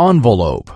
Envelope.